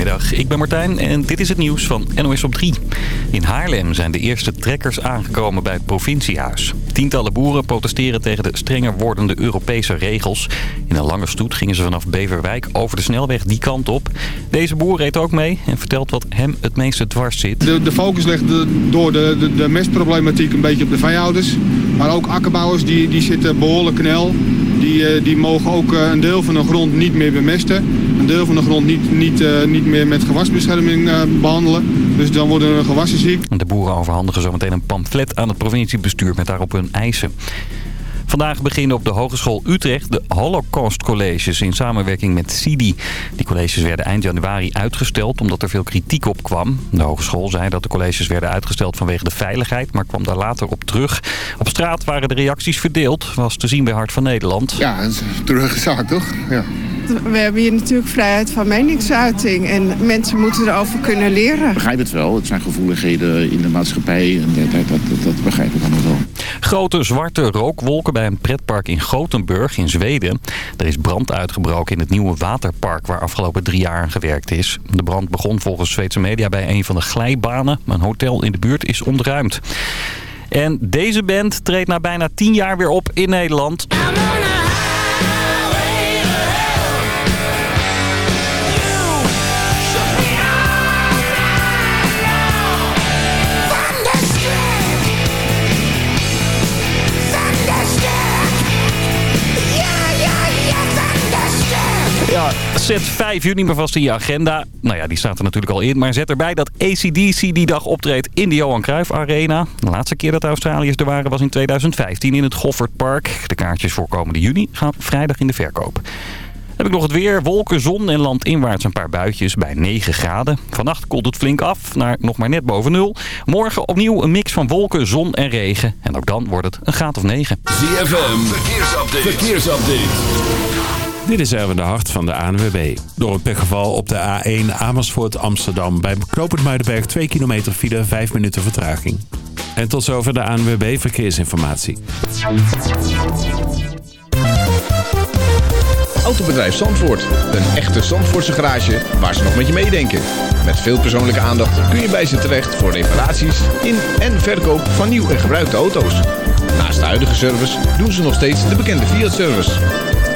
Goedemiddag, ik ben Martijn en dit is het nieuws van NOS op 3. In Haarlem zijn de eerste trekkers aangekomen bij het provinciehuis. Tientallen boeren protesteren tegen de strenger wordende Europese regels. In een lange stoet gingen ze vanaf Beverwijk over de snelweg die kant op. Deze boer reed ook mee en vertelt wat hem het meeste dwars zit. De, focus ligt door de, de, de mestproblematiek een beetje op de veehouders. Maar ook akkerbouwers die, die zitten behoorlijk knel. Die, eh, die mogen ook eh, een deel van de grond niet meer bemesten. Deel van de grond niet, niet, eh, niet meer met gewasbescherming behandelen. Dus dan worden de gewassen ziek. De boeren overhandigen zometeen een pamflet aan het provinciebestuur met daarop hun eisen. Vandaag beginnen op de Hogeschool Utrecht de Holocaust Colleges in samenwerking met CIDI. Die colleges werden eind januari uitgesteld omdat er veel kritiek op kwam. De hogeschool zei dat de colleges werden uitgesteld vanwege de veiligheid, maar kwam daar later op terug. Op straat waren de reacties verdeeld, was te zien bij Hart van Nederland. Ja, dat is een terugge zaak toch? Ja. We hebben hier natuurlijk vrijheid van meningsuiting en mensen moeten erover kunnen leren. Ik begrijp het wel, het zijn gevoeligheden in de maatschappij en dat, dat, dat, dat begrijp ik allemaal wel. Grote zwarte rookwolken bij een pretpark in Gothenburg in Zweden. Er is brand uitgebroken in het nieuwe waterpark waar afgelopen drie jaar aan gewerkt is. De brand begon volgens Zweedse media bij een van de glijbanen. Een hotel in de buurt is ontruimd. En deze band treedt na bijna tien jaar weer op in Nederland. Zet 5 juni maar vast in je agenda. Nou ja, die staat er natuurlijk al in. Maar zet erbij dat ACDC die dag optreedt in de Johan Cruijff Arena. De laatste keer dat de Australiërs er waren was in 2015 in het Goffert Park. De kaartjes voor komende juni gaan vrijdag in de verkoop. heb ik nog het weer. Wolken, zon en landinwaarts een paar buitjes bij 9 graden. Vannacht koelt het flink af naar nog maar net boven nul. Morgen opnieuw een mix van wolken, zon en regen. En ook dan wordt het een graad of 9. ZFM, verkeersupdate. verkeersupdate. Dit is Erwin de Hart van de ANWB. Door een pechgeval op de A1 Amersfoort Amsterdam. Bij Knopend Muidenberg 2 kilometer file, 5 minuten vertraging. En tot zover de ANWB Verkeersinformatie. Autobedrijf Zandvoort. Een echte Zandvoortse garage waar ze nog met je meedenken. Met veel persoonlijke aandacht kun je bij ze terecht voor reparaties in en verkoop van nieuw en gebruikte auto's. Naast de huidige service doen ze nog steeds de bekende Fiat-service.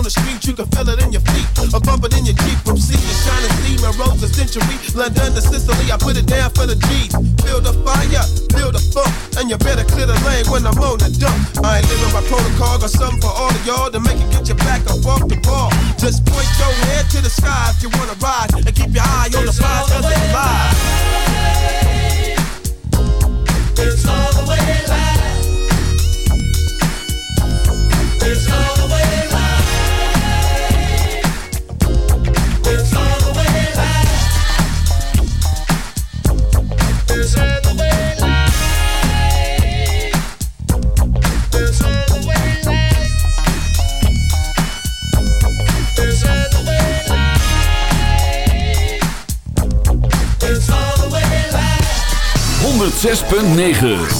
On the street. You can feel it in your feet, or bump it in your Jeep. From sea to shining steam and rose a century. London to Sicily, I put it down for the G's. Build the fire, build the funk, and you better clear the lane when I'm on the dump. I ain't living by protocol, got something for all of y'all to make it get your back up off the ball. Just point your head to the sky if you wanna ride, and keep your eye on the prize, cause it's live. 106.9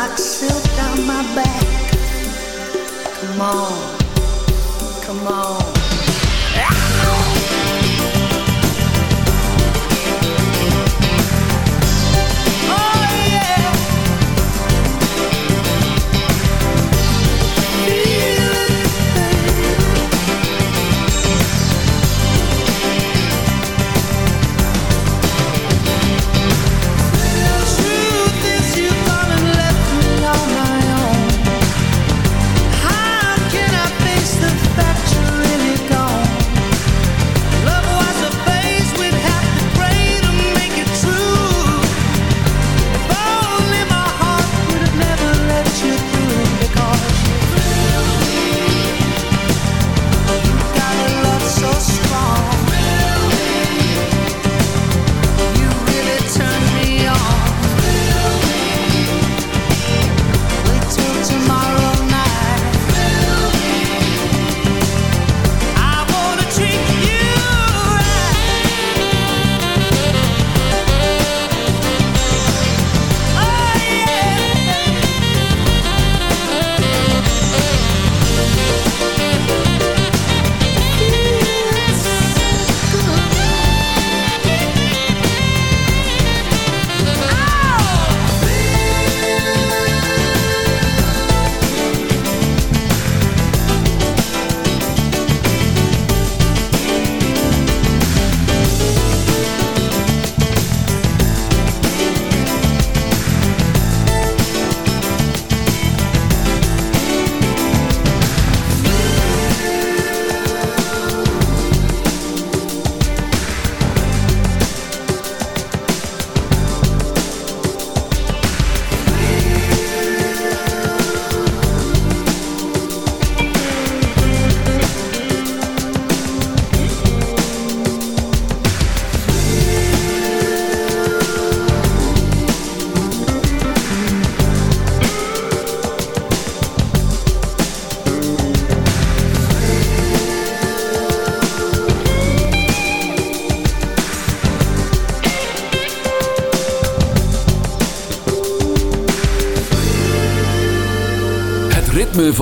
like silk down my back. Come on, come on.